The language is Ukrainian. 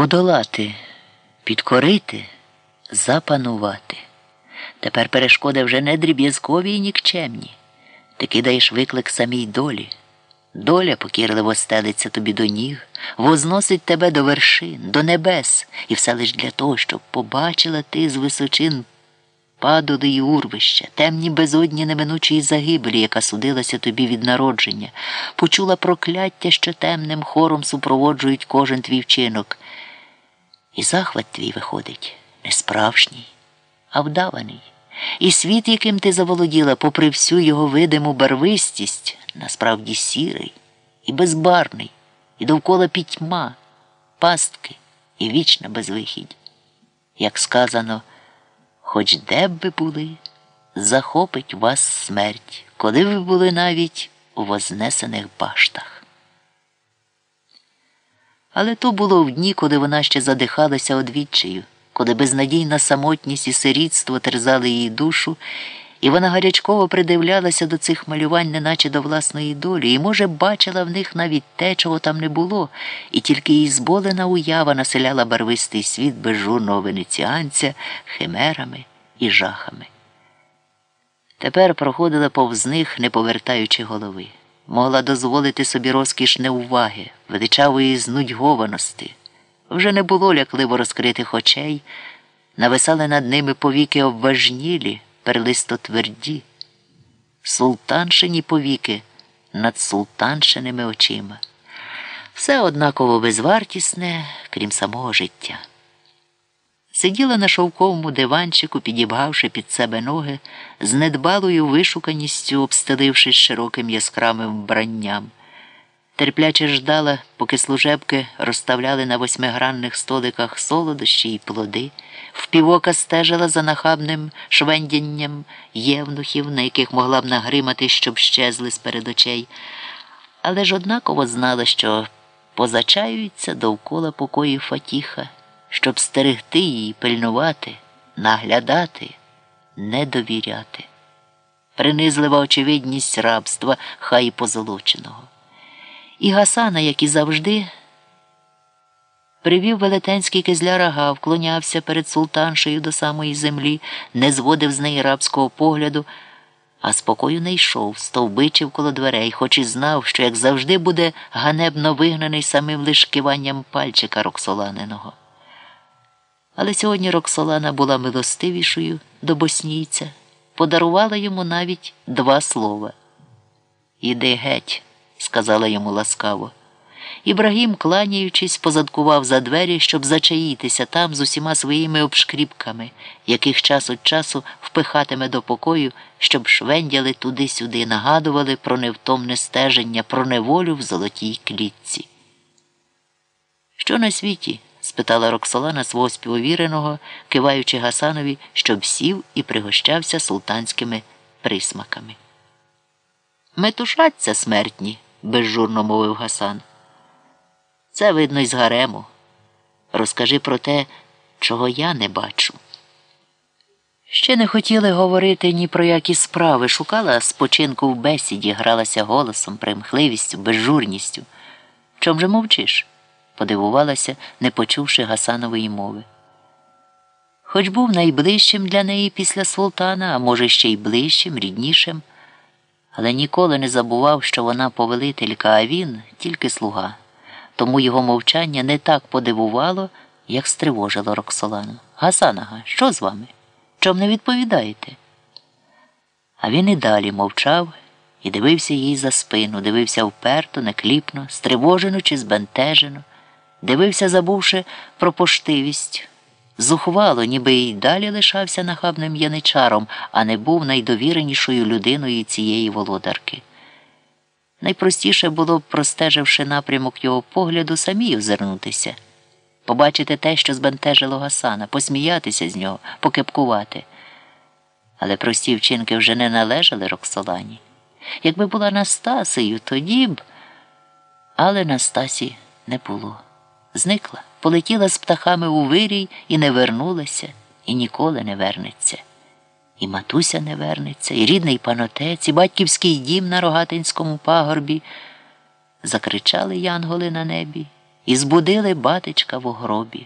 Подолати, підкорити, запанувати. Тепер перешкоди вже не дріб'язкові і нікчемні. Ти кидаєш виклик самій долі. Доля покірливо стелиться тобі до ніг, возносить тебе до вершин, до небес, і все лиш для того, щоб побачила ти з височин падоли й урвища, темні безодні неминучої загибелі, яка судилася тобі від народження, почула прокляття, що темним хором супроводжують кожен твій вчинок. І захват твій виходить не справжній, а вдаваний. І світ, яким ти заволоділа, попри всю його видиму барвистість, насправді сірий і безбарний, і довкола пітьма, пастки і вічна безвихідь. Як сказано, хоч де б ви були, захопить вас смерть, коли ви були навіть у вознесених баштах. Але то було в дні, коли вона ще задихалася одвіччю, коли безнадійна самотність і сирітство терзали її душу, і вона гарячково придивлялася до цих малювань, неначе до власної долі, і, може, бачила в них навіть те, чого там не було, і тільки її зболена уява населяла барвистий світ безжурного венеціанця химерами і жахами. Тепер проходила повз них, не повертаючи голови могла дозволити собі розкіш неуваги, величавої знудьгованості. Вже не було лякливо розкритих очей, нависали над ними повіки обважнілі, перлисто тверді, султаншині повіки над султаншиними очима. Все однаково безвартісне, крім самого життя. Сиділа на шовковому диванчику, підібгавши під себе ноги, з недбалою вишуканістю обстелившись широким яскравим вбранням. Терпляче ждала, поки служебки розставляли на восьмигранних столиках солодощі й плоди, впівока стежила за нахабним швендянням євнухів, на яких могла б нагримати, щоб щезли з перед очей, але ж однаково знала, що позачаються довкола покої Фатіха щоб стерегти її, пильнувати, наглядати, не довіряти. Принизлива очевидність рабства, хай і позолоченого. І Гасана, як і завжди, привів велетенський кизляр вклонявся перед султаншею до самої землі, не зводив з неї рабського погляду, а спокою не йшов, стовбичив коло дверей, хоч і знав, що, як завжди, буде ганебно вигнаний самим лиш киванням пальчика роксоланеного. Але сьогодні Роксолана була милостивішою до боснійця, подарувала йому навіть два слова. Іди геть, сказала йому ласкаво. Ібрагім, кланяючись, позадкував за двері, щоб зачаїтися там з усіма своїми обшкріпками, яких час від часу впихатиме до покою, щоб швендяли туди-сюди, нагадували про невтомне стеження, про неволю в золотій клітці. Що на світі? Спитала Роксолана свого співовіреного, киваючи Гасанові, щоб сів і пригощався султанськими присмаками. Метушаться смертні, безжурно мовив Гасан. Це видно із гарему. Розкажи про те, чого я не бачу. Ще не хотіли говорити ні про які справи, шукала спочинку в бесіді, гралася голосом, примхливістю, безжурністю. Чом же мовчиш? Подивувалася, не почувши Гасанової мови. Хоч був найближчим для неї після султана, а може, ще й ближчим, ріднішим, але ніколи не забував, що вона повелителька, а він тільки слуга. Тому його мовчання не так подивувало, як стривожило Роксолану. Гасанага, що з вами? Чом не відповідаєте? А він і далі мовчав і дивився їй за спину, дивився вперто, некліпно, стривожено чи збентежено дивився, забувши про поштивість. Зухвало, ніби й далі лишався нахабним яничаром, а не був найдовіренішою людиною цієї володарки. Найпростіше було б, простеживши напрямок його погляду, самі озирнутися, побачити те, що збентежило Гасана, посміятися з нього, покепкувати. Але прості вчинки вже не належали Роксолані. Якби була Настасею, тоді б. Але Настасі не було зникла, полетіла з птахами у вирій і не вернулася, і ніколи не вернеться. І матуся не вернеться, і рідний панотець, і батьківський дім на рогатинському пагорбі. Закричали янголи на небі, і збудили батечка в гробі.